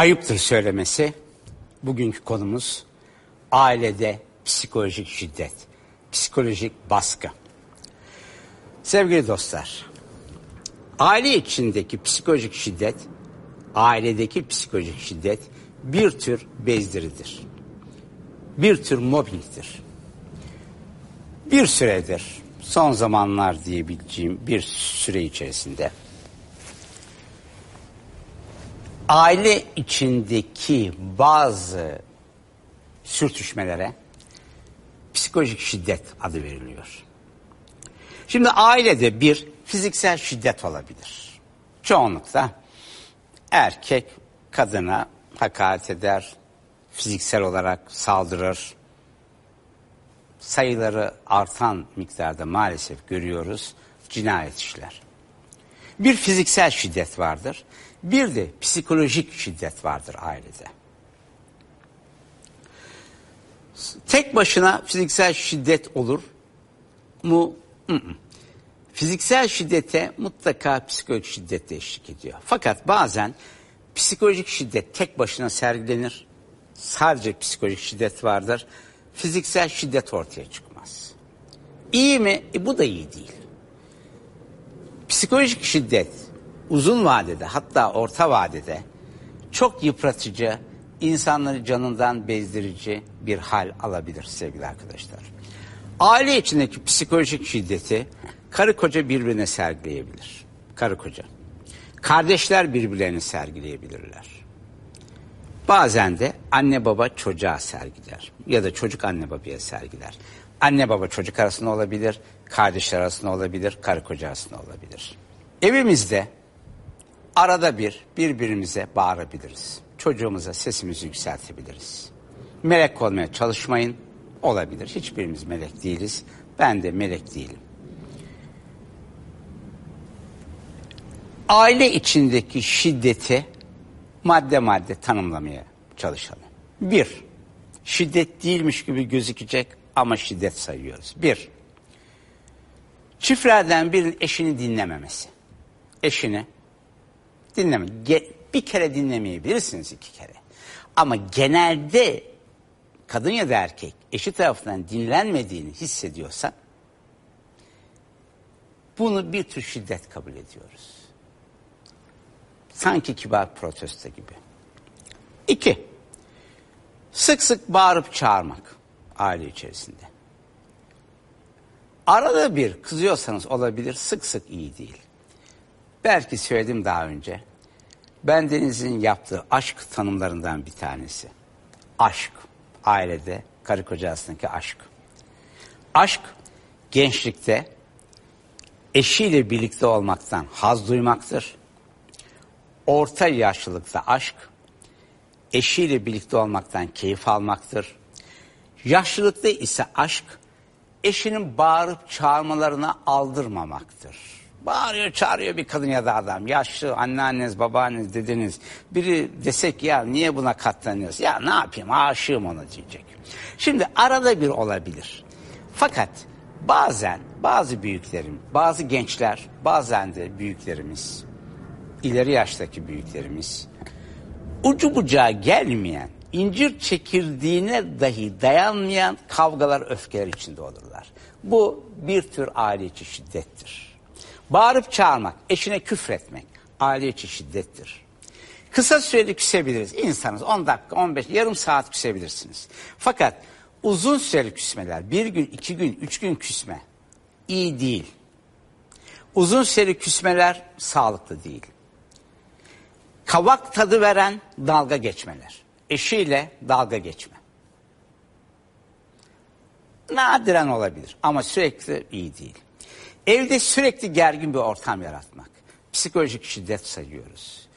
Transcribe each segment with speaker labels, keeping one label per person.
Speaker 1: Ayıptır söylemesi. Bugünkü konumuz ailede psikolojik şiddet, psikolojik baskı. Sevgili dostlar, aile içindeki psikolojik şiddet, ailedeki psikolojik şiddet bir tür bezdiridir. Bir tür mobbingdir. Bir süredir, son zamanlar diyebileceğim bir süre içerisinde aile içindeki bazı sürtüşmelere psikolojik şiddet adı veriliyor. Şimdi ailede bir fiziksel şiddet olabilir. Çoğunlukla erkek kadına hakaret eder, fiziksel olarak saldırır. Sayıları artan miktarda maalesef görüyoruz cinayet işler. Bir fiziksel şiddet vardır. Bir de psikolojik şiddet vardır ailede. Tek başına fiziksel şiddet olur mu? Fiziksel şiddete mutlaka psikolojik şiddet de eşlik ediyor. Fakat bazen psikolojik şiddet tek başına sergilenir. Sadece psikolojik şiddet vardır. Fiziksel şiddet ortaya çıkmaz. İyi mi? E, bu da iyi değil. Psikolojik şiddet uzun vadede hatta orta vadede çok yıpratıcı, insanları canından bezdirici bir hal alabilir sevgili arkadaşlar. Aile içindeki psikolojik şiddeti karı koca birbirine sergileyebilir. Karı koca. Kardeşler birbirlerini sergileyebilirler. Bazen de anne baba çocuğa sergiler ya da çocuk anne babaya sergiler. Anne baba çocuk arasında olabilir, kardeşler arasında olabilir, karı koca arasında olabilir. Evimizde arada bir birbirimize bağırabiliriz. Çocuğumuza sesimizi yükseltebiliriz. Melek olmaya çalışmayın. Olabilir. Hiçbirimiz melek değiliz. Ben de melek değilim. Aile içindeki şiddeti madde madde tanımlamaya çalışalım. Bir, şiddet değilmiş gibi gözükecek ama şiddet sayıyoruz. Bir, çiftlerden birinin eşini dinlememesi. Eşini dinleme. Ge bir kere dinlemeyebilirsiniz iki kere. Ama genelde kadın ya da erkek eşi tarafından dinlenmediğini hissediyorsa bunu bir tür şiddet kabul ediyoruz. Sanki kibar protesto gibi. İki, sık sık bağırıp çağırmak aile içerisinde. Arada bir kızıyorsanız olabilir, sık sık iyi değil. Belki söyledim daha önce. Ben Deniz'in yaptığı aşk tanımlarından bir tanesi. Aşk, ailede karı koca arasındaki aşk. Aşk, gençlikte eşiyle birlikte olmaktan haz duymaktır. Orta yaşlılıkta aşk, eşiyle birlikte olmaktan keyif almaktır. Yaşlılıkta ise aşk, eşinin bağırıp çağırmalarına aldırmamaktır. Bağırıyor çağırıyor bir kadın ya da adam. Yaşlı anneanneniz, babaanneniz, dedeniz. Biri desek ya niye buna katlanıyorsun? Ya ne yapayım aşığım ona diyecek. Şimdi arada bir olabilir. Fakat bazen bazı büyüklerim, bazı gençler, bazen de büyüklerimiz, ileri yaştaki büyüklerimiz ucu bucağı gelmeyen, incir çekirdiğine dahi dayanmayan kavgalar, öfkeler içinde olurlar. Bu bir tür aile içi şiddettir. Bağırıp çağırmak, eşine küfretmek aile içi şiddettir. Kısa süreli küsebiliriz. İnsanız 10 dakika, 15, yarım saat küsebilirsiniz. Fakat uzun süreli küsmeler, bir gün, iki gün, üç gün küsme iyi değil. Uzun süreli küsmeler sağlıklı değil. Kavak tadı veren dalga geçmeler. Eşiyle dalga geçme. Nadiren olabilir ama sürekli iyi değil. Evde sürekli gergin bir ortam yaratmak. Psikolojik şiddet sayıyoruz.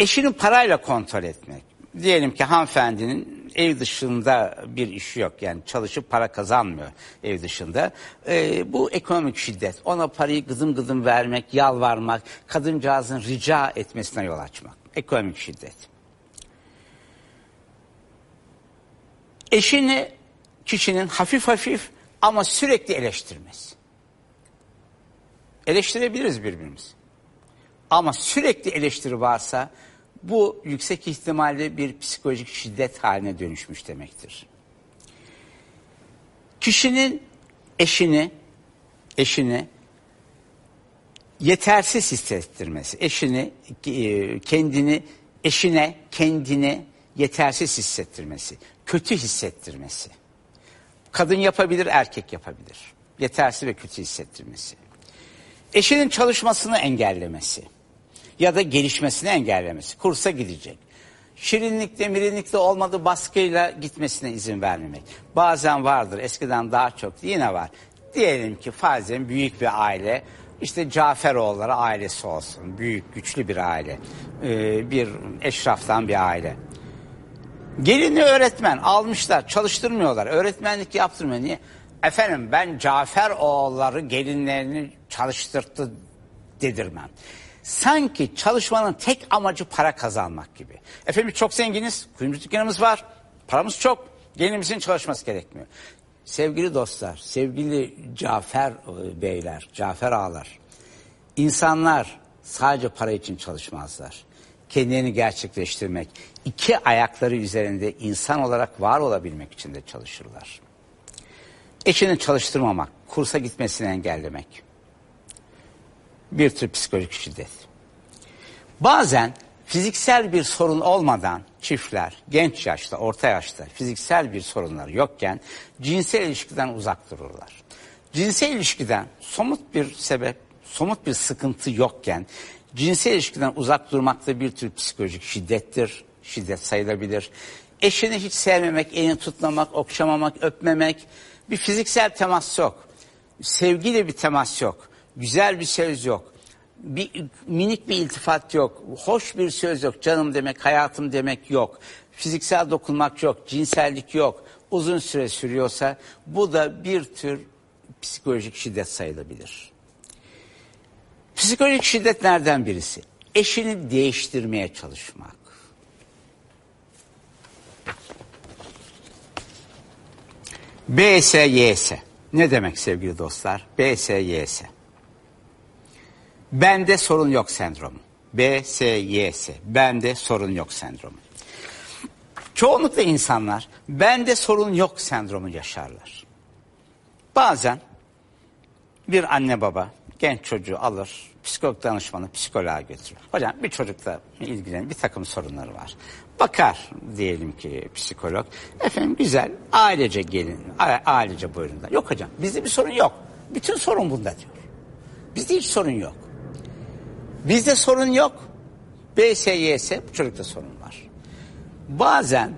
Speaker 1: Eşini parayla kontrol etmek. Diyelim ki hanımefendinin ev dışında bir işi yok. Yani çalışıp para kazanmıyor ev dışında. Ee, bu ekonomik şiddet. Ona parayı gıdım gıdım vermek, yalvarmak, kadıncağızın rica etmesine yol açmak. Ekonomik şiddet. Eşini kişinin hafif hafif ama sürekli eleştirmesi. Eleştirebiliriz birbirimizi. Ama sürekli eleştiri varsa Bu yüksek ihtimalle bir psikolojik şiddet haline dönüşmüş demektir. Kişinin eşini eşini yetersiz hissettirmesi, eşini e, kendini eşine kendini yetersiz hissettirmesi, kötü hissettirmesi. Kadın yapabilir, erkek yapabilir. Yetersiz ve kötü hissettirmesi. Eşinin çalışmasını engellemesi ya da gelişmesini engellemesi. Kursa gidecek. Şirinlikte mirinlikte olmadı baskıyla gitmesine izin vermemek. Bazen vardır eskiden daha çok yine var. Diyelim ki farzen büyük bir aile işte Caferoğulları ailesi olsun. Büyük güçlü bir aile. Ee, bir eşraftan bir aile. Gelini öğretmen almışlar çalıştırmıyorlar. Öğretmenlik yaptırmıyor. Niye? Efendim ben Cafer oğulları gelinlerini çalıştırdı dedirmem. Sanki çalışmanın tek amacı para kazanmak gibi. Efendim çok zenginiz, kuyumcu dükkanımız var, paramız çok, gelinimizin çalışması gerekmiyor. Sevgili dostlar, sevgili Cafer e, beyler, Cafer ağalar, insanlar sadece para için çalışmazlar. Kendilerini gerçekleştirmek, iki ayakları üzerinde insan olarak var olabilmek için de çalışırlar. Eşini çalıştırmamak, kursa gitmesini engellemek. Bir tür psikolojik şiddet. Bazen fiziksel bir sorun olmadan çiftler genç yaşta, orta yaşta fiziksel bir sorunları yokken cinsel ilişkiden uzak dururlar. Cinsel ilişkiden somut bir sebep, somut bir sıkıntı yokken cinsel ilişkiden uzak durmak da bir tür psikolojik şiddettir. Şiddet sayılabilir. Eşini hiç sevmemek, elini tutmamak, okşamamak, öpmemek, bir fiziksel temas yok. Sevgiyle bir temas yok. Güzel bir söz yok bir minik bir iltifat yok. Hoş bir söz yok. Canım demek, hayatım demek yok. Fiziksel dokunmak yok. Cinsellik yok. Uzun süre sürüyorsa bu da bir tür psikolojik şiddet sayılabilir. Psikolojik şiddet nereden birisi? Eşini değiştirmeye çalışmak. BSYS. Ne demek sevgili dostlar? BSYS. Bende sorun yok sendromu. B, S, Y, S. Bende sorun yok sendromu. Çoğunlukla insanlar bende sorun yok sendromu yaşarlar. Bazen bir anne baba genç çocuğu alır, psikolog danışmanı psikoloğa götürür. Hocam bir çocukla ilgilenen bir takım sorunları var. Bakar diyelim ki psikolog. Efendim güzel ailece gelin, ailece buyurun. Yok hocam bizde bir sorun yok. Bütün sorun bunda diyor. Bizde hiç sorun yok. Bizde sorun yok. BSYS çocukta sorun var. Bazen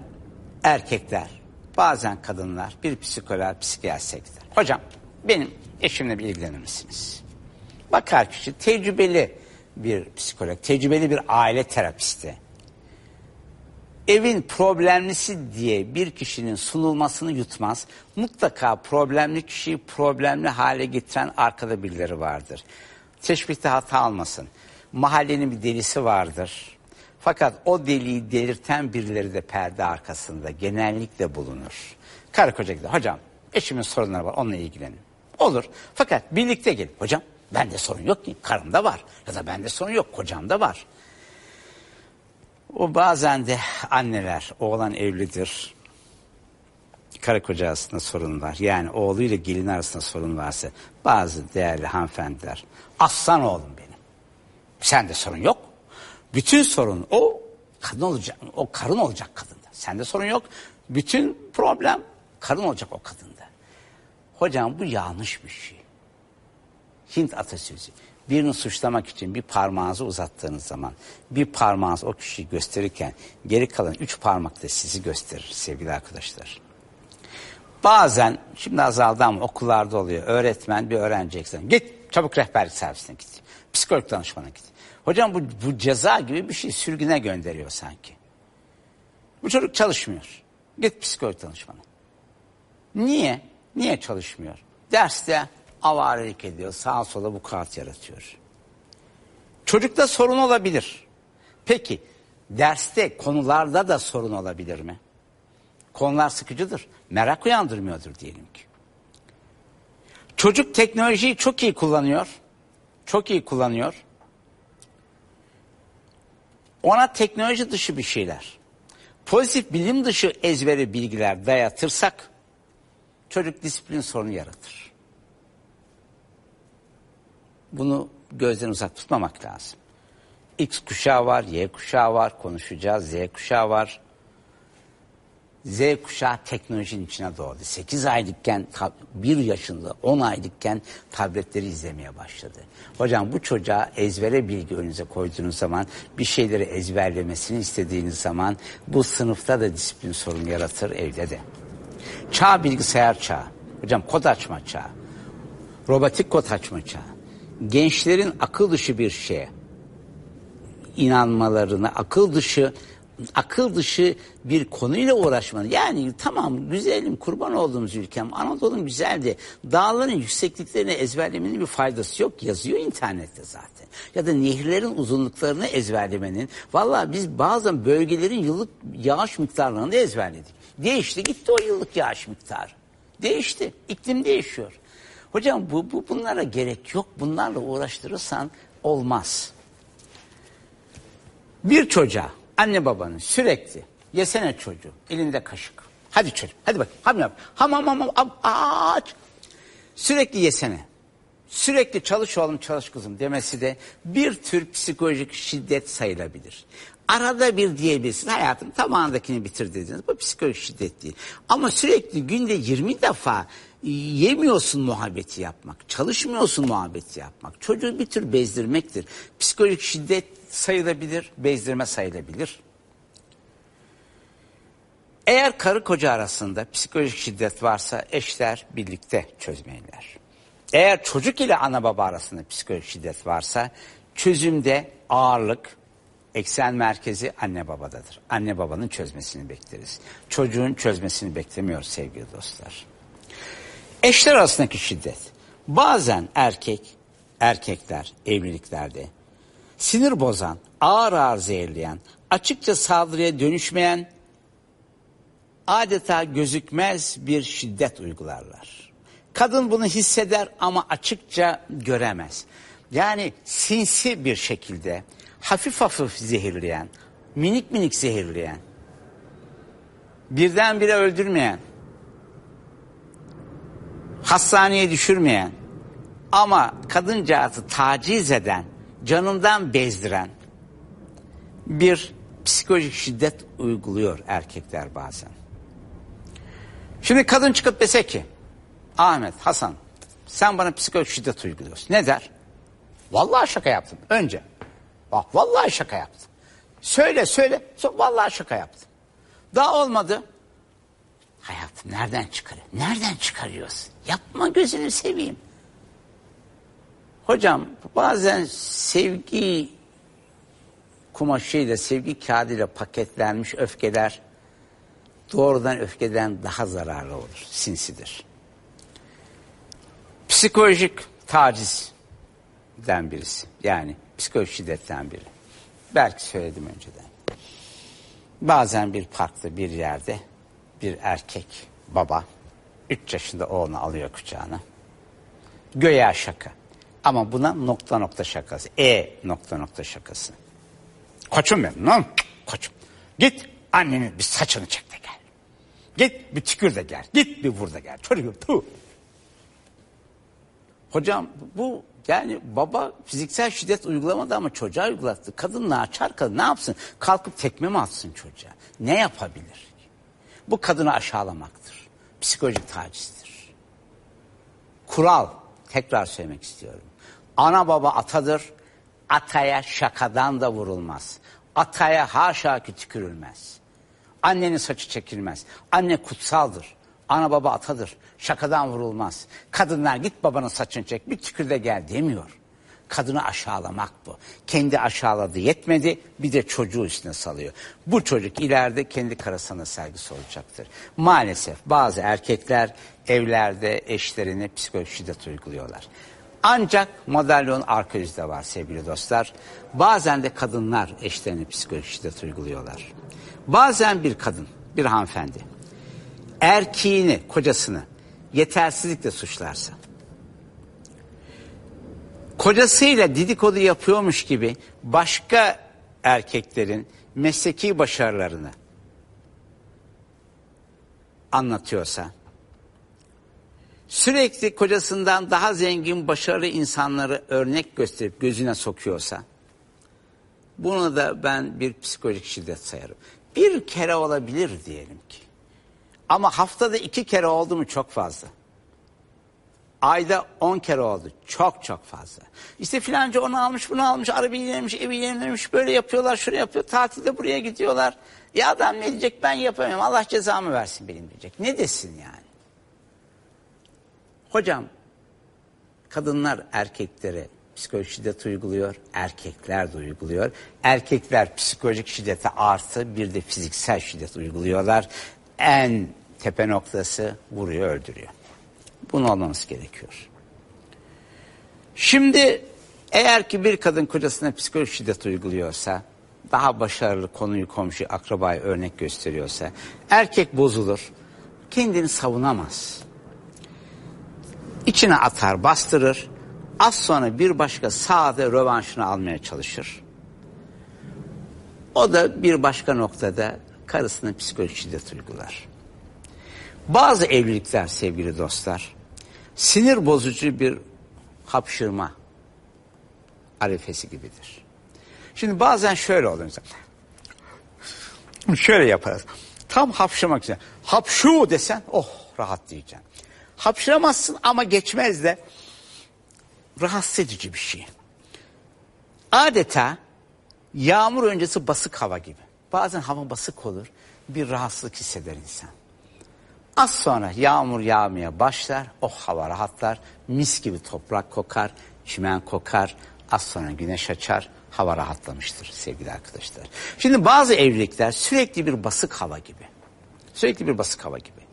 Speaker 1: erkekler, bazen kadınlar bir psikoloğa, psikiyatrise gider. Hocam benim eşimle bir ilgilenir misiniz? Bakar kişi tecrübeli bir psikolog, tecrübeli bir aile terapisti. Evin problemlisi diye bir kişinin sunulmasını yutmaz. Mutlaka problemli kişiyi problemli hale getiren arkada birileri vardır. Teşbihte hata almasın mahallenin bir delisi vardır. Fakat o deliği delirten birileri de perde arkasında genellikle bulunur. Karı koca gider. Hocam eşimin sorunları var onunla ilgilenin. Olur. Fakat birlikte gelin. Hocam bende sorun yok ki. Karımda var. Ya da bende sorun yok. Kocamda var. O bazen de anneler, oğlan evlidir. Karı koca arasında sorun var. Yani oğluyla gelin arasında sorun varsa bazı değerli hanımefendiler aslan oğlum benim Sende sorun yok. Bütün sorun o kadın olacak, o karın olacak kadında. Sende sorun yok. Bütün problem karın olacak o kadında. Hocam bu yanlış bir şey. Hint atasözü. Birini suçlamak için bir parmağınızı uzattığınız zaman bir parmağınız o kişiyi gösterirken geri kalan üç parmak da sizi gösterir sevgili arkadaşlar. Bazen şimdi azaldı ama okullarda oluyor. Öğretmen bir öğrenci eksen. Git çabuk rehberlik servisine git. Psikolog danışmana git. Hocam bu, bu ceza gibi bir şey sürgüne gönderiyor sanki. Bu çocuk çalışmıyor. Git psikolog danışmana. Niye? Niye çalışmıyor? Derste avarelik ediyor. Sağa sola bu kağıt yaratıyor. Çocukta sorun olabilir. Peki derste konularda da sorun olabilir mi? Konular sıkıcıdır. Merak uyandırmıyordur diyelim ki. Çocuk teknolojiyi çok iyi kullanıyor. Çok iyi kullanıyor. Ona teknoloji dışı bir şeyler, pozitif bilim dışı ezbere bilgiler dayatırsak çocuk disiplin sorunu yaratır. Bunu gözden uzak tutmamak lazım. X kuşağı var, Y kuşağı var, konuşacağız, Z kuşağı var. Z kuşağı teknolojinin içine doğdu. 8 aylıkken, 1 yaşında, 10 aylıkken tabletleri izlemeye başladı. Hocam bu çocuğa ezbere bilgi önünüze koyduğunuz zaman, bir şeyleri ezberlemesini istediğiniz zaman bu sınıfta da disiplin sorunu yaratır evde de. Çağ bilgisayar çağı. Hocam kod açma çağı. Robotik kod açma çağı. Gençlerin akıl dışı bir şeye inanmalarını, akıl dışı akıl dışı bir konuyla uğraşmanın yani tamam güzelim kurban olduğumuz ülkem Anadolu'm güzeldi dağların yüksekliklerini ezberlemenin bir faydası yok yazıyor internette zaten. Ya da nehirlerin uzunluklarını ezberlemenin valla biz bazen bölgelerin yıllık yağış miktarlarını da ezberledik. Değişti gitti o yıllık yağış miktarı. Değişti iklim değişiyor. Hocam bu, bu bunlara gerek yok bunlarla uğraştırırsan olmaz. Bir çocuğa anne babanın sürekli yesene çocuğu elinde kaşık. Hadi çocuk hadi bak ham yap. Ham ham ham, ham aç. Sürekli yesene. Sürekli çalış oğlum çalış kızım demesi de bir tür psikolojik şiddet sayılabilir. Arada bir diyebilirsin hayatım tamamındakini bitir dediniz. Bu psikolojik şiddet değil. Ama sürekli günde 20 defa yemiyorsun muhabbeti yapmak, çalışmıyorsun muhabbeti yapmak. Çocuğu bir tür bezdirmektir. Psikolojik şiddet sayılabilir, bezdirme sayılabilir. Eğer karı koca arasında psikolojik şiddet varsa eşler birlikte çözmeliler. Eğer çocuk ile ana baba arasında psikolojik şiddet varsa çözümde ağırlık, eksen merkezi anne babadadır. Anne babanın çözmesini bekleriz. Çocuğun çözmesini beklemiyoruz sevgili dostlar. Eşler arasındaki şiddet. Bazen erkek, erkekler evliliklerde sinir bozan, ağır ağır zehirleyen, açıkça saldırıya dönüşmeyen, adeta gözükmez bir şiddet uygularlar. Kadın bunu hisseder ama açıkça göremez. Yani sinsi bir şekilde hafif hafif zehirleyen, minik minik zehirleyen, birdenbire öldürmeyen, hastaneye düşürmeyen ama kadıncağızı taciz eden, canından bezdiren bir psikolojik şiddet uyguluyor erkekler bazen. Şimdi kadın çıkıp dese ki Ahmet, Hasan sen bana psikolojik şiddet uyguluyorsun. Ne der? Vallahi şaka yaptım önce. Bak vallahi şaka yaptım. Söyle söyle. Vallahi şaka yaptım. Daha olmadı. Hayatım nereden çıkarıyor? Nereden çıkarıyorsun? Yapma gözünü seveyim. Hocam bazen sevgi kumaşıyla, sevgi kağıdıyla paketlenmiş öfkeler doğrudan öfkeden daha zararlı olur, sinsidir. Psikolojik tacizden birisi. Yani psikolojik şiddetten biri. Belki söyledim önceden. Bazen bir parkta bir yerde bir erkek baba 3 yaşında oğlunu alıyor kucağına. Göya şaka. Ama buna nokta nokta şakası. E nokta nokta şakası. Koçum benim. Ne? Koçum. Git annenin bir saçını çek de gel. Git bir tükür de gel. Git bir vur da gel. Çocuğum tu. Hocam bu yani baba fiziksel şiddet uygulamadı ama çocuğa uygulattı. Kadın ne açar kadın ne yapsın? Kalkıp tekme mi atsın çocuğa? Ne yapabilir? Bu kadını aşağılamaktır. Psikolojik tacizdir. Kural tekrar söylemek istiyorum. Ana baba atadır. Ataya şakadan da vurulmaz. Ataya haşa ki tükürülmez. Annenin saçı çekilmez. Anne kutsaldır. Ana baba atadır. Şakadan vurulmaz. Kadınlar git babanın saçını çek bir tükür de gel demiyor. Kadını aşağılamak bu. Kendi aşağıladı yetmedi bir de çocuğu üstüne salıyor. Bu çocuk ileride kendi karısına saygısı olacaktır. Maalesef bazı erkekler evlerde eşlerine psikolojik şiddet uyguluyorlar. Ancak madalyonun arka yüzü de var sevgili dostlar. Bazen de kadınlar eşlerine psikolojik şiddet uyguluyorlar. Bazen bir kadın, bir hanımefendi erkeğini, kocasını yetersizlikle suçlarsa kocasıyla didikodu yapıyormuş gibi başka erkeklerin mesleki başarılarını anlatıyorsa, sürekli kocasından daha zengin başarılı insanları örnek gösterip gözüne sokuyorsa, bunu da ben bir psikolojik şiddet sayarım. Bir kere olabilir diyelim ki. Ama haftada iki kere oldu mu çok fazla. Ayda on kere oldu. Çok çok fazla. İşte filanca onu almış bunu almış. Arabayı yenilemiş evi yenilemiş. Böyle yapıyorlar şuraya yapıyor. Tatilde buraya gidiyorlar. Ya adam ne diyecek ben yapamıyorum. Allah cezamı versin benim diyecek. Ne desin yani? Hocam kadınlar erkeklere psikolojik şiddet uyguluyor. Erkekler de uyguluyor. Erkekler psikolojik şiddete artı bir de fiziksel şiddet uyguluyorlar. En tepe noktası vuruyor öldürüyor. Bunu olmamız gerekiyor. Şimdi eğer ki bir kadın kocasına psikolojik şiddet uyguluyorsa, daha başarılı konuyu komşu akrabayı örnek gösteriyorsa, erkek bozulur, kendini savunamaz. İçine atar, bastırır, az sonra bir başka sağda rövanşını almaya çalışır. O da bir başka noktada karısına psikolojik şiddet uygular. Bazı evlilikler sevgili dostlar sinir bozucu bir hapşırma arifesi gibidir. Şimdi bazen şöyle oluyor mesela. Şöyle yaparız. Tam hapşırmak için. Hapşu desen oh rahat diyeceksin. Hapşıramazsın ama geçmez de rahatsız edici bir şey. Adeta yağmur öncesi basık hava gibi. Bazen hava basık olur. Bir rahatsızlık hisseder insan. Az sonra yağmur yağmaya başlar, o hava rahatlar, mis gibi toprak kokar, çimen kokar, az sonra güneş açar, hava rahatlamıştır sevgili arkadaşlar. Şimdi bazı evlilikler sürekli bir basık hava gibi. Sürekli bir basık hava gibi.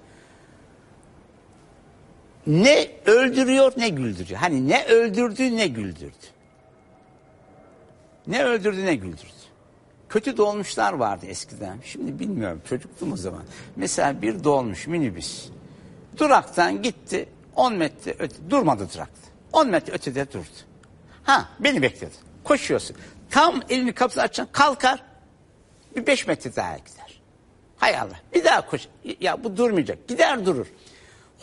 Speaker 1: Ne öldürüyor ne güldürüyor. Hani ne öldürdü ne güldürdü. Ne öldürdü ne güldürdü. Kötü dolmuşlar vardı eskiden. Şimdi bilmiyorum çocuktum o zaman. Mesela bir dolmuş minibüs. Duraktan gitti 10 metre öte, durmadı durakta. 10 metre ötede durdu. Ha beni bekledi. Koşuyorsun. Tam elini kapısı açan kalkar. Bir 5 metre daha gider. Hay Allah bir daha koş. Ya bu durmayacak. Gider durur.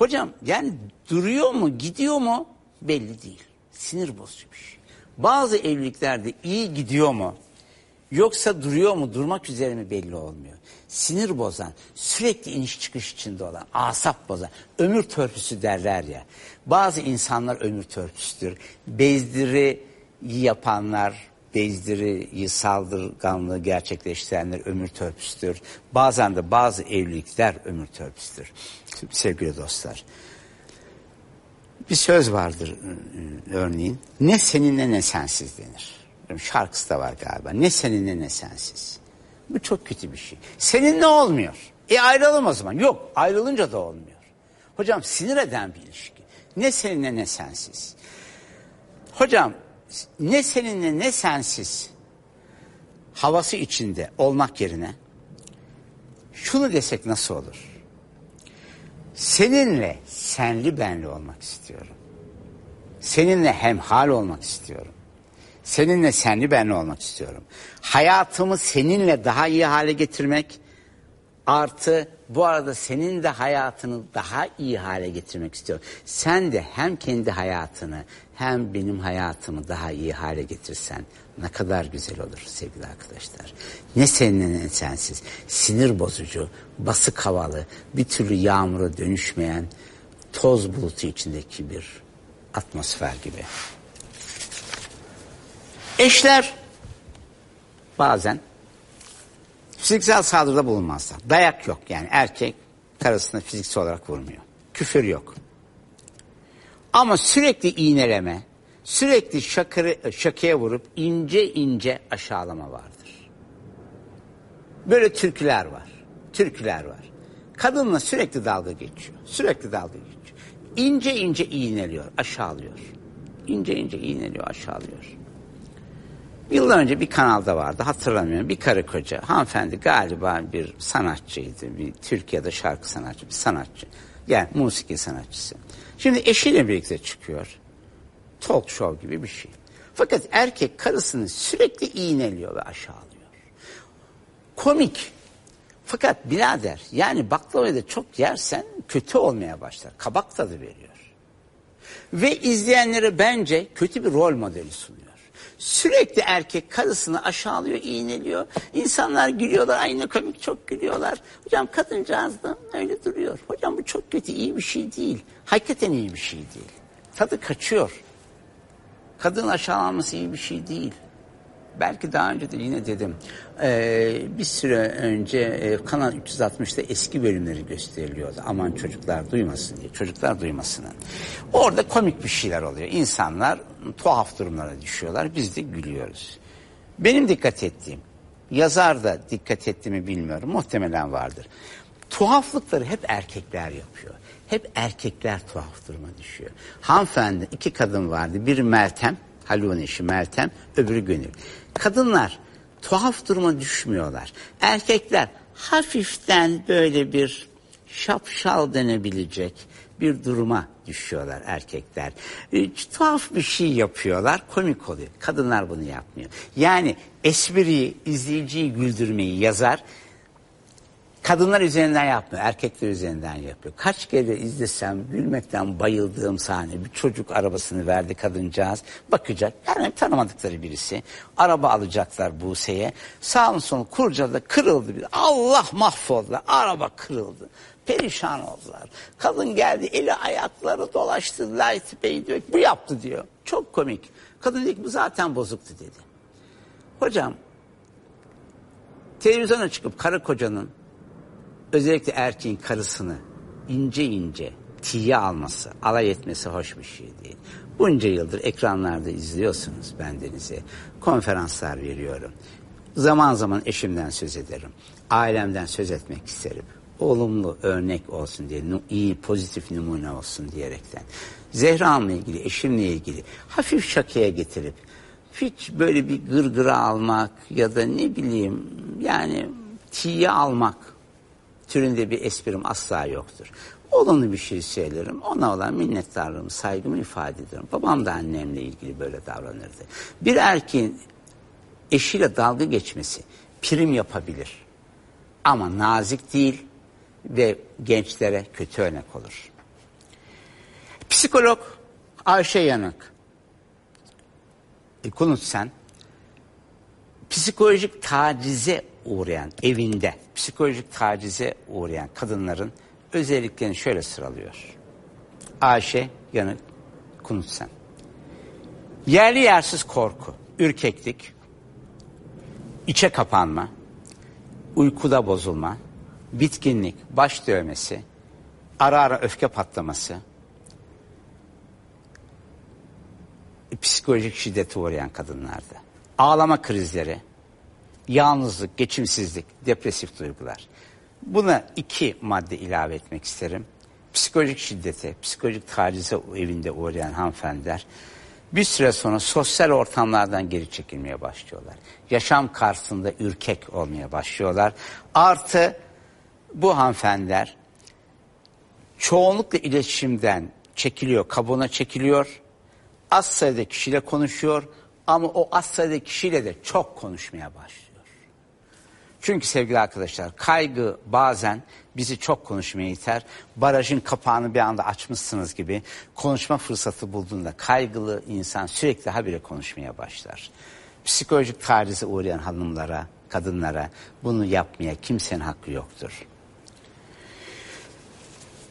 Speaker 1: Hocam yani duruyor mu gidiyor mu belli değil. Sinir bozucu bir şey. Bazı evliliklerde iyi gidiyor mu Yoksa duruyor mu durmak üzere mi belli olmuyor. Sinir bozan, sürekli iniş çıkış içinde olan, asap bozan, ömür törpüsü derler ya. Bazı insanlar ömür törpüsüdür. Bezdiri yapanlar, bezdiriyi saldırganlığı gerçekleştirenler ömür törpüsüdür. Bazen de bazı evlilikler ömür törpüsüdür. Sevgili dostlar. Bir söz vardır örneğin. Ne seninle ne sensiz denir şarkısı da var galiba. Ne seninle ne sensiz. Bu çok kötü bir şey. Seninle olmuyor. E ayrılalım o zaman. Yok ayrılınca da olmuyor. Hocam sinir eden bir ilişki. Ne seninle ne sensiz. Hocam ne seninle ne sensiz havası içinde olmak yerine şunu desek nasıl olur? Seninle senli benli olmak istiyorum. Seninle hemhal olmak istiyorum. Seninle senli benli olmak istiyorum. Hayatımı seninle daha iyi hale getirmek artı bu arada senin de hayatını daha iyi hale getirmek istiyorum. Sen de hem kendi hayatını hem benim hayatımı daha iyi hale getirsen ne kadar güzel olur sevgili arkadaşlar. Ne seninle ne sensiz. Sinir bozucu, basık havalı, bir türlü yağmura dönüşmeyen toz bulutu içindeki bir atmosfer gibi. Eşler bazen fiziksel saldırıda bulunmazlar. Dayak yok yani erkek karısını fiziksel olarak vurmuyor. Küfür yok. Ama sürekli iğneleme, sürekli şakırı, şakaya vurup ince ince aşağılama vardır. Böyle türküler var. Türküler var. Kadınla sürekli dalga geçiyor. Sürekli dalga geçiyor. İnce ince iğneliyor, aşağılıyor. İnce ince iğneliyor, aşağılıyor. Yıllar önce bir kanalda vardı hatırlamıyorum bir karı koca hanımefendi galiba bir sanatçıydı bir Türkiye'de şarkı sanatçı bir sanatçı yani musiki sanatçısı. Şimdi eşiyle birlikte çıkıyor talk show gibi bir şey. Fakat erkek karısını sürekli iğneliyor ve aşağılıyor. Komik. Fakat birader yani baklavayı da çok yersen kötü olmaya başlar. Kabak tadı veriyor. Ve izleyenlere bence kötü bir rol modeli sunuyor. Sürekli erkek karısını aşağılıyor, iğneliyor. İnsanlar gülüyorlar, aynı komik çok gülüyorlar. Hocam kadıncağız da öyle duruyor. Hocam bu çok kötü, iyi bir şey değil. Hakikaten iyi bir şey değil. Tadı kaçıyor. Kadın aşağılanması iyi bir şey değil. Belki daha önce de yine dedim. Ee, bir süre önce e, Kanal 360'da eski bölümleri gösteriliyordu. Aman çocuklar duymasın diye. Çocuklar duymasının. Orada komik bir şeyler oluyor. İnsanlar tuhaf durumlara düşüyorlar. Biz de gülüyoruz. Benim dikkat ettiğim, yazar da dikkat etti mi bilmiyorum. Muhtemelen vardır. Tuhaflıkları hep erkekler yapıyor. Hep erkekler tuhaf duruma düşüyor. Hanımefendi iki kadın vardı. Biri Meltem, Haluk'un eşi Meltem, öbürü Gönül. Kadınlar tuhaf duruma düşmüyorlar. Erkekler hafiften böyle bir şapşal denebilecek bir duruma düşüyorlar erkekler. E, tuhaf bir şey yapıyorlar, komik oluyor. Kadınlar bunu yapmıyor. Yani espriyi, izleyiciyi güldürmeyi yazar, Kadınlar üzerinden yapmıyor, erkekler üzerinden yapıyor. Kaç kere izlesem gülmekten bayıldığım sahne. Bir çocuk arabasını verdi kadıncağız. Bakacak, yani tanımadıkları birisi. Araba alacaklar Buse'ye. Sağın sonu kurcaladı, kırıldı. Allah mahvoldu, araba kırıldı. Perişan oldular. Kadın geldi, eli ayakları dolaştı. Light Bey diyor, bu yaptı diyor. Çok komik. Kadın dedi ki bu zaten bozuktu dedi. Hocam, televizyona çıkıp karı kocanın özellikle erkeğin karısını ince ince tiye alması, alay etmesi hoş bir şey değil. Bunca yıldır ekranlarda izliyorsunuz bendenizi. Konferanslar veriyorum. Zaman zaman eşimden söz ederim. Ailemden söz etmek isterim. Olumlu örnek olsun diye, iyi pozitif numune olsun diyerekten. Zehra'mla ilgili, eşimle ilgili hafif şakaya getirip hiç böyle bir gırgıra almak ya da ne bileyim yani tiye almak türünde bir esprim asla yoktur. Olumlu bir şey söylerim. Ona olan minnettarlığımı, saygımı ifade ediyorum. Babam da annemle ilgili böyle davranırdı. Bir erkeğin eşiyle dalga geçmesi prim yapabilir. Ama nazik değil ve gençlere kötü örnek olur. Psikolog Ayşe Yanık, Kunut sen, psikolojik tacize uğrayan evinde psikolojik tacize uğrayan kadınların özelliklerini şöyle sıralıyor. Ayşe Yanık Kunutsen. Yerli yersiz korku, ürkeklik, içe kapanma, uykuda bozulma, bitkinlik, baş dövmesi, ara ara öfke patlaması, psikolojik şiddete uğrayan kadınlarda, ağlama krizleri, yalnızlık, geçimsizlik, depresif duygular. Buna iki madde ilave etmek isterim. Psikolojik şiddete, psikolojik tacize evinde uğrayan hanımefendiler bir süre sonra sosyal ortamlardan geri çekilmeye başlıyorlar. Yaşam karşısında ürkek olmaya başlıyorlar. Artı bu hanımefendiler çoğunlukla iletişimden çekiliyor, kabuğuna çekiliyor. Az sayıda kişiyle konuşuyor ama o az sayıda kişiyle de çok konuşmaya başlıyor. Çünkü sevgili arkadaşlar kaygı bazen bizi çok konuşmaya iter. Barajın kapağını bir anda açmışsınız gibi konuşma fırsatı bulduğunda kaygılı insan sürekli habire konuşmaya başlar. Psikolojik tacize uğrayan hanımlara, kadınlara bunu yapmaya kimsenin hakkı yoktur.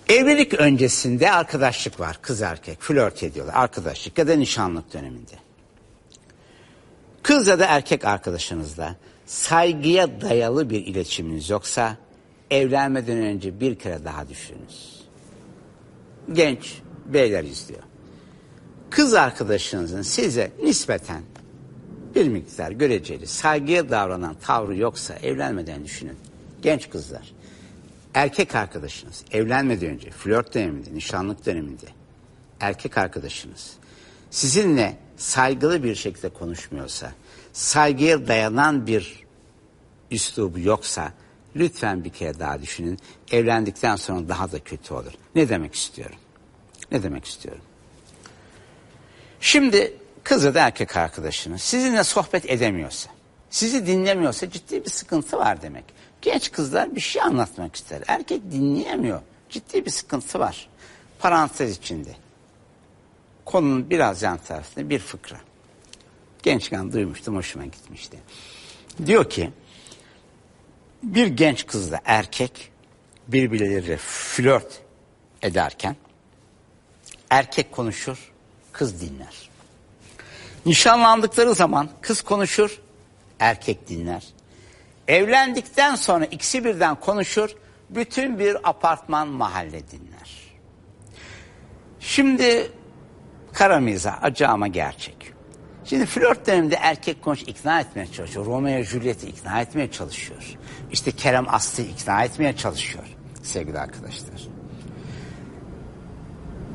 Speaker 1: Evlilik öncesinde arkadaşlık var. Kız erkek flört ediyorlar. Arkadaşlık ya da nişanlık döneminde. Kız ya da erkek arkadaşınızla saygıya dayalı bir iletişiminiz yoksa evlenmeden önce bir kere daha düşününüz. Genç beyler izliyor. Kız arkadaşınızın size nispeten bir miktar göreceli saygıya davranan tavrı yoksa evlenmeden düşünün. Genç kızlar. Erkek arkadaşınız evlenmeden önce flört döneminde, nişanlık döneminde erkek arkadaşınız sizinle saygılı bir şekilde konuşmuyorsa, saygıya dayanan bir üslubu yoksa lütfen bir kere daha düşünün. Evlendikten sonra daha da kötü olur. Ne demek istiyorum? Ne demek istiyorum? Şimdi kız da erkek arkadaşınız sizinle sohbet edemiyorsa, Sizi dinlemiyorsa ciddi bir sıkıntı var demek. Genç kızlar bir şey anlatmak ister. Erkek dinleyemiyor. Ciddi bir sıkıntı var. Parantez içinde. Konunun biraz yan tarafında bir fıkra. Gençken duymuştum hoşuma gitmişti. Diyor ki bir genç kızla erkek birbirleriyle flört ederken erkek konuşur, kız dinler. Nişanlandıkları zaman kız konuşur, erkek dinler. Evlendikten sonra ikisi birden konuşur, bütün bir apartman mahalle dinler. Şimdi kara mizah, acı ama gerçek. Şimdi flört döneminde erkek konuş ikna etmeye çalışıyor. Romeo Juliet'i ikna etmeye çalışıyor. İşte Kerem Aslı'yı ikna etmeye çalışıyor sevgili arkadaşlar.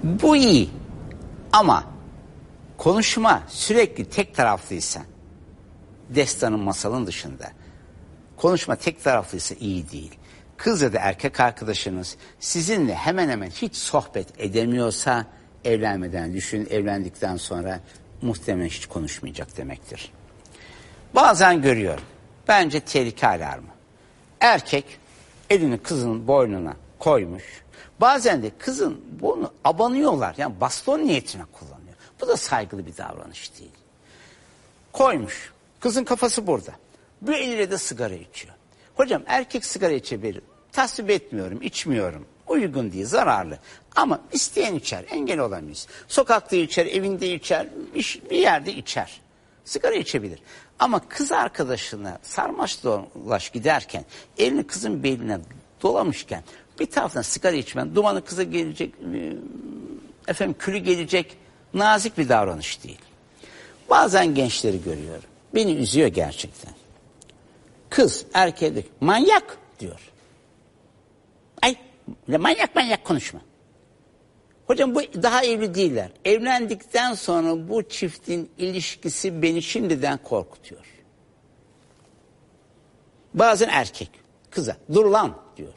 Speaker 1: Bu iyi ama konuşma sürekli tek taraflıysa destanın masalın dışında konuşma tek taraflıysa iyi değil. Kız ya da erkek arkadaşınız sizinle hemen hemen hiç sohbet edemiyorsa evlenmeden düşün evlendikten sonra muhtemelen hiç konuşmayacak demektir. Bazen görüyorum. Bence tehlike alarmı. Erkek elini kızın boynuna koymuş. Bazen de kızın bunu abanıyorlar. Yani baston niyetine kullanıyor. Bu da saygılı bir davranış değil. Koymuş. Kızın kafası burada. Bu eliyle de sigara içiyor. Hocam erkek sigara içebilir. Tasvip etmiyorum, içmiyorum. Uygun değil, zararlı. Ama isteyen içer, engel olamayız. Sokakta içer, evinde içer, bir yerde içer. Sigara içebilir. Ama kız arkadaşına sarmaş dolaş giderken elini kızın beline dolamışken bir taraftan sigara içmen dumanı kıza gelecek e, efendim külü gelecek nazik bir davranış değil. Bazen gençleri görüyorum. Beni üzüyor gerçekten. Kız erkek manyak diyor. Ay manyak manyak konuşma. Hocam bu daha evli değiller. Evlendikten sonra bu çiftin ilişkisi beni şimdiden korkutuyor. Bazen erkek kıza dur lan diyor.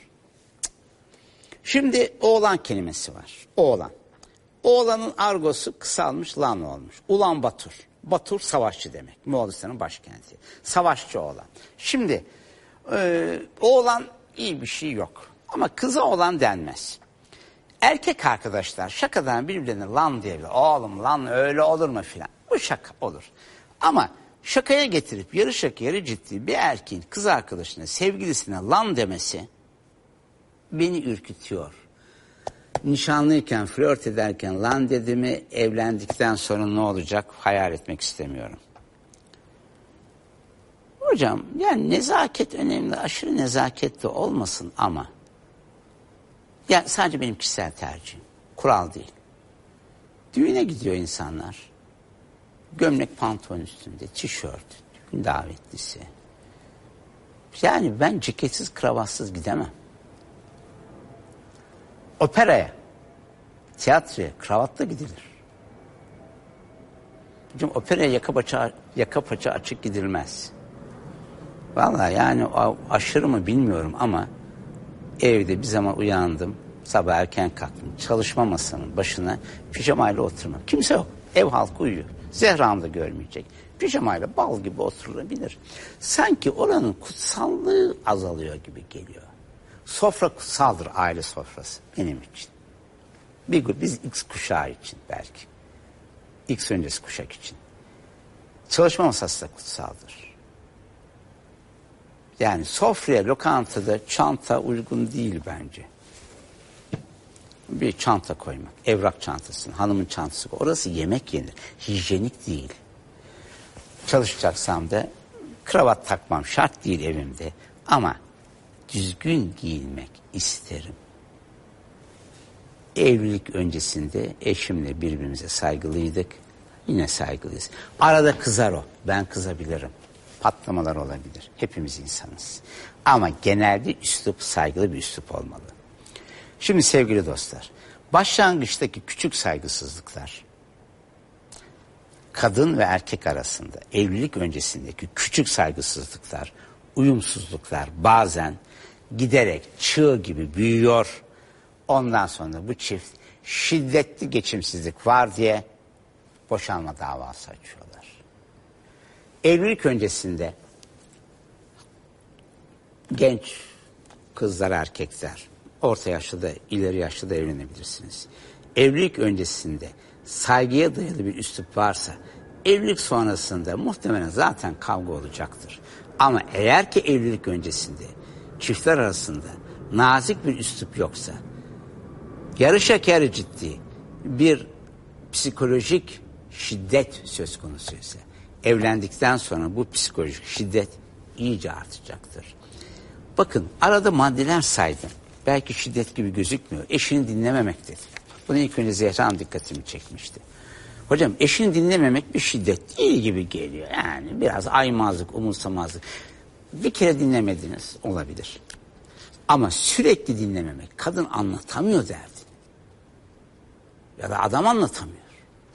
Speaker 1: Şimdi oğlan kelimesi var. Oğlan. Oğlanın argosu kısalmış lan olmuş. Ulan Batur. Batur savaşçı demek. Moğolistan'ın başkenti. Savaşçı oğlan. Şimdi e, oğlan iyi bir şey yok. Ama kıza olan denmez. Erkek arkadaşlar şakadan birbirlerine lan diyebilir. Oğlum lan öyle olur mu filan. Bu şaka olur. Ama şakaya getirip yarı şaka yarı ciddi bir erkeğin kız arkadaşına sevgilisine lan demesi beni ürkütüyor. Nişanlıyken flört ederken lan dedi mi evlendikten sonra ne olacak hayal etmek istemiyorum. Hocam yani nezaket önemli aşırı nezaket de olmasın ama yani sadece benim kişisel tercihim. Kural değil. Düğüne gidiyor insanlar. Gömlek pantolon üstünde, tişört, düğün davetlisi. Yani ben ceketsiz, kravatsız gidemem. Operaya, tiyatroya kravatla gidilir. Hocam operaya yaka paça, yaka paça açık gidilmez. Vallahi yani aşırı mı bilmiyorum ama Evde bir zaman uyandım. Sabah erken kalktım. Çalışma masamın başına pijamayla oturmam. Kimse yok. Ev halkı uyuyor. Zehra'm da görmeyecek. Pijamayla bal gibi oturulabilir. Sanki oranın kutsallığı azalıyor gibi geliyor. Sofra kutsaldır aile sofrası benim için. Bir gün biz X kuşağı için belki. X öncesi kuşak için. Çalışma masası da kutsaldır. Yani sofraya lokantada çanta uygun değil bence. Bir çanta koymak. Evrak çantasını, hanımın çantası. Orası yemek yenir. Hijyenik değil. Çalışacaksam da kravat takmam şart değil evimde. Ama düzgün giyinmek isterim. Evlilik öncesinde eşimle birbirimize saygılıydık. Yine saygılıyız. Arada kızar o. Ben kızabilirim patlamalar olabilir. Hepimiz insanız. Ama genelde üslup saygılı bir üslup olmalı. Şimdi sevgili dostlar, başlangıçtaki küçük saygısızlıklar, kadın ve erkek arasında evlilik öncesindeki küçük saygısızlıklar, uyumsuzluklar bazen giderek çığ gibi büyüyor. Ondan sonra bu çift şiddetli geçimsizlik var diye boşanma davası açıyorlar evlilik öncesinde genç kızlar erkekler orta yaşlı da ileri yaşlı da evlenebilirsiniz. Evlilik öncesinde saygıya dayalı bir üslup varsa evlilik sonrasında muhtemelen zaten kavga olacaktır. Ama eğer ki evlilik öncesinde çiftler arasında nazik bir üslup yoksa yarı şeker ciddi bir psikolojik şiddet söz konusuysa evlendikten sonra bu psikolojik şiddet iyice artacaktır. Bakın arada maddeler saydım. Belki şiddet gibi gözükmüyor. Eşini dinlememek dedim. Bunu ilk önce Zehra dikkatimi çekmişti. Hocam eşini dinlememek bir şiddet değil gibi geliyor. Yani biraz aymazlık, umursamazlık. Bir kere dinlemediniz olabilir. Ama sürekli dinlememek. Kadın anlatamıyor derdi. Ya da adam anlatamıyor.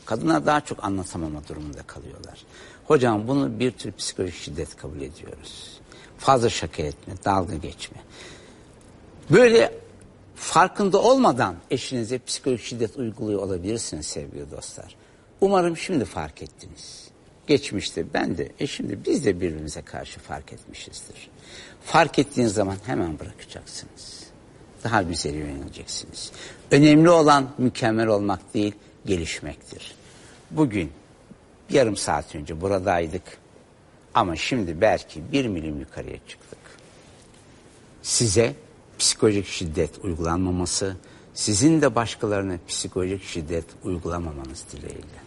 Speaker 1: Kadınlar daha çok anlatamama durumunda kalıyorlar. Hocam bunu bir tür psikolojik şiddet kabul ediyoruz. Fazla şaka etme, dalga geçme. Böyle farkında olmadan eşinize psikolojik şiddet uyguluyor olabilirsiniz sevgili dostlar. Umarım şimdi fark ettiniz. Geçmişte ben de eşim de biz de birbirimize karşı fark etmişizdir. Fark ettiğiniz zaman hemen bırakacaksınız. Daha güzel yöneleceksiniz. Önemli olan mükemmel olmak değil, gelişmektir. Bugün yarım saat önce buradaydık ama şimdi belki bir milim yukarıya çıktık. Size psikolojik şiddet uygulanmaması, sizin de başkalarına psikolojik şiddet uygulamamanız dileğiyle.